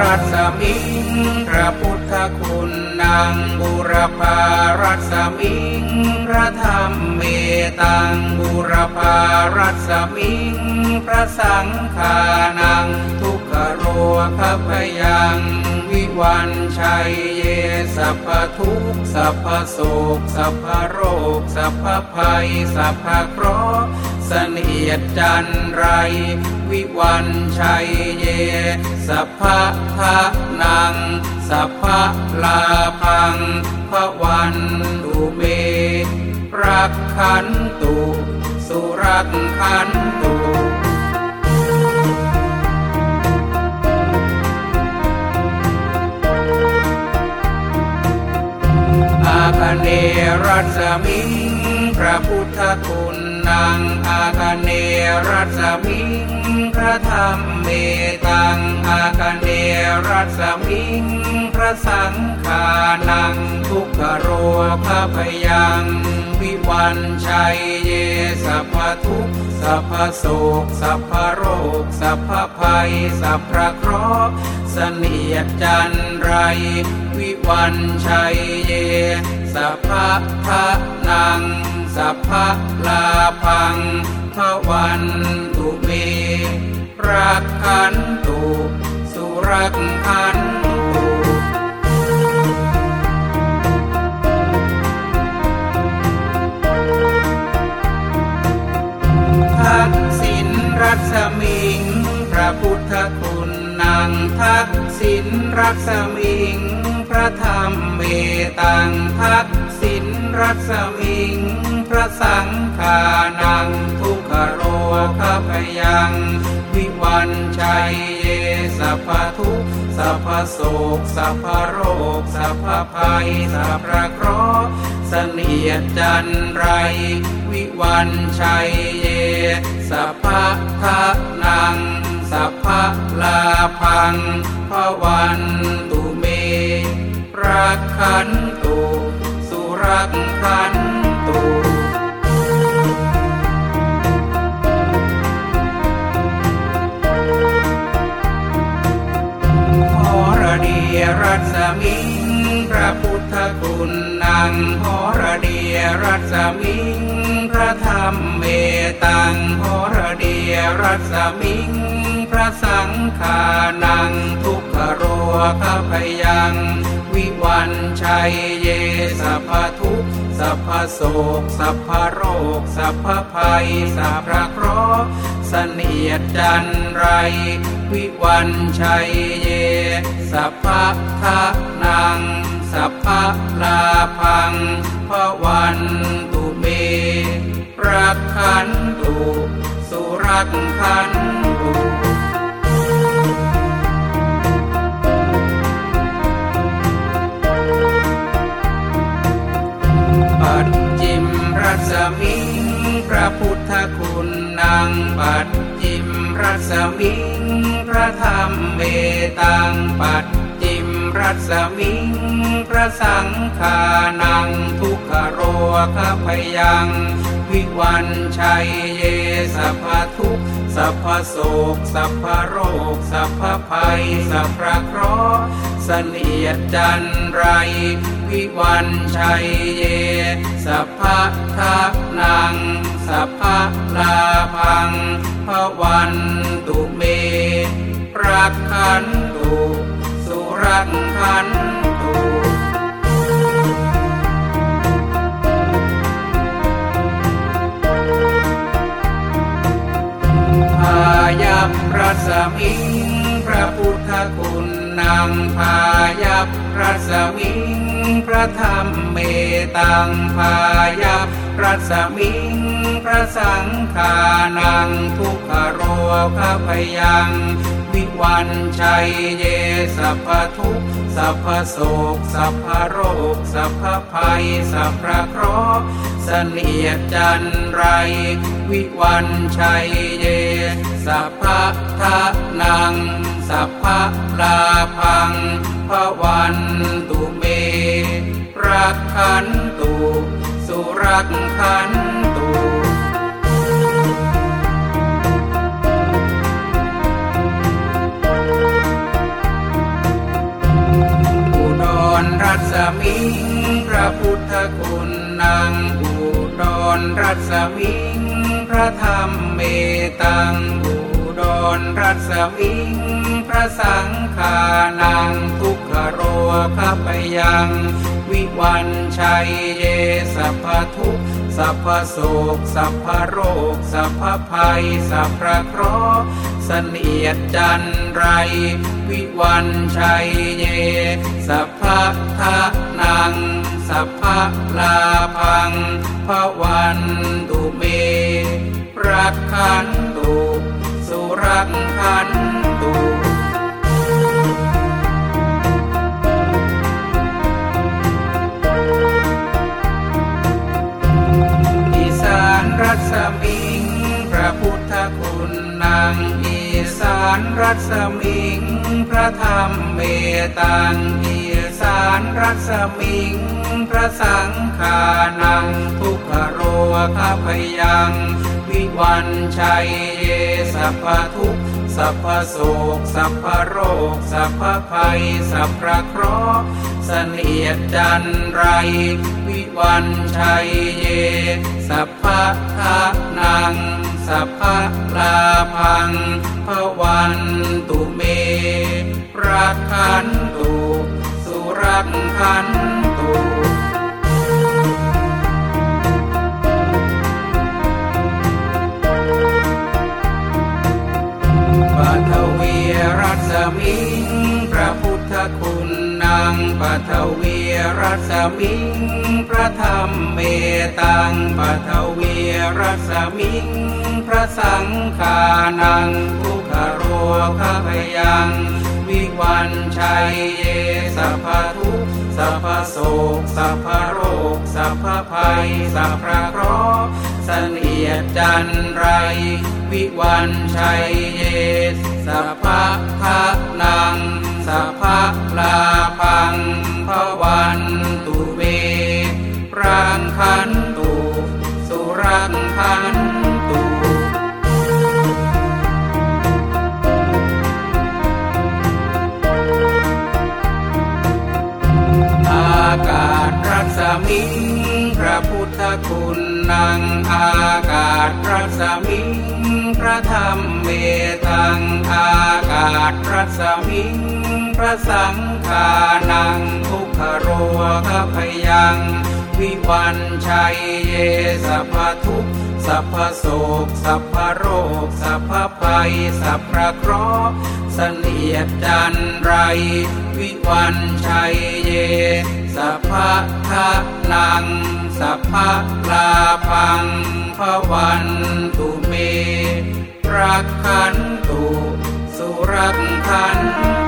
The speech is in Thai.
รัสมิงพระพุทธคุณนางบุรพารัสมิงพระธรรมเมตังบุรพารัสมิงพระสังฆานัง ทุกขโรคพยังวิวันชัยเยสัพพทุกสัพพโศกสัพพโรค สัพพภัย สัพพเคราะห์เสนียดจันไร วิวันชัยเย สัพพะทะนัง สัพพะลาพังพระวันตุเม รักขันตุ สุรักขันตุ เนรัสมิงพระพุทธคุณนางอาคเนรัสมิงพระธรรมเมตังอาคเนรัสมิงพระสังฆานังทุกขโรคพยังวิวันชัยเยสัพพทุกสัพพโศกสัพพโรคสัพพภัยสัพพะเคราะห์เสนียดจันไร วิวันชัยเย สัพพะทะนัง สัพพะลาพังพระวันตุเมรักขันตุสุรักขันตุทักษิณรัศมิง พระพุทธคุณนางทักษิณรัศมิง พระธรรมเมตังทักษิณรัศมิง พระสังฆานังทุกขโรคพยัง วิวันชัยเยสัพทุกสัพโศกสัพโรคสัพภัยสัพพะเคราะห์เสนียดจันไร วิวันชัยเยสัพพะทะนังสัพพะลาพังพระวันตุ รักขันตุสุรักขันตุหระดีรัศมิงพระพุทธคุณนางหระดีรัศมิงพระธรรมเมตังหระดีรัศมิง ระสังฆานังทุกขโรคพยัง วิวันชัยเยสัพทุกสัพพโศกสัพพโรคสัพพภัยสัพพะเคราะห์เสนียดจันไร วิวันชัยเย สัพพะทะนัง สัพพะลาพังพระวันตุเมรักขันตุสุรักขันตุ รัศมิงพระพุทธคุณนางปัดจิมรัศมิงพระธรรมเมตังปัด รัศมิง พระสังฆานังทุกขโรคพยัง วิวันชัยเยสัพพทุกสัพพโศกสัพพโรค สัพพภัย สัพพะเคราะห์เสนียดจันไร วิวันชัยเย สัพพะทะนัง สัพพะลาพังพระวันตุเม รักขัน รันตุพายัพรัศมิงพระพุทธคุณนางพายัพรัศมิงพระธรรมเมตังพายัพรัศมิงพระสังฆานังทุกขโรคพยัง วิวันชัยเยสัพพทุกสัพพโศกสัพพโรค สัพพภัย สัพพะเคราะห์เสนียดจันไร วิวันชัยเย สัพพะทะนัง สัพพะลาพังพระวันตุเมรักขันตุสุรักขัน มิงพระพุทธคุณนางอุดรรัศมิงพระธรรมเมตังอุดรรัศมิงพระสังฆานังทุกขโรคปยัง วิวันชัยเยสัพพทุก สัพพโศกสัพพโรค สัพพภัย สัพพะเคราะห์เนียดจันไร วิวันชัยเย สัพพะทะนัง สัพพะลาพังพระวันตุเมรักขันตุสุรักขันตุ รัศมิง พระธรรมเมตังอีสานรัศมิง พระสังฆานัง ทุกขโรคาพยัง วิวันชัยเยสัพพทุกสัพพโศกสัพพโรค สัพพภัย สัพพะเคราะห์เสนียดจันไร วันชัยเย สัพพะทะนัง สัพพะลาพังพระวันตุเมรักขันตุ สุรักขันตุปัทวีรัศมิง พระพุทธคุณนางปัทวี รัศมิง พระธรรมเมตังปัทวีรัศมิง พระสังฆานังทุกขโรคพยัง วิวันชัยเยสัพพทุกสัพพโศกสัพพโรคสัพพภัยสัพพะเคราะห์เสนียดจันไร วิวันชัยเยสัพพะทะนังสัพพะลาพัง พระวันตุเวรังคันตุสุรังคันตุอากาศรัศมิงพระพุทธคุณนางอากาศรัศมิงพระธรรมเมตังอากาศรัศมิง ระสังฆานังทุกขโรคพยัง วิวันชัยเยสัพพทุกสัพพโศกสัพพโรค สัพพภัย สัพพะเคราะห์เสนียดจันไร วิวันชัยเย สัพพะทะนัง สัพพะลาพังพระวันตุเมรักขันตุสุรักขัน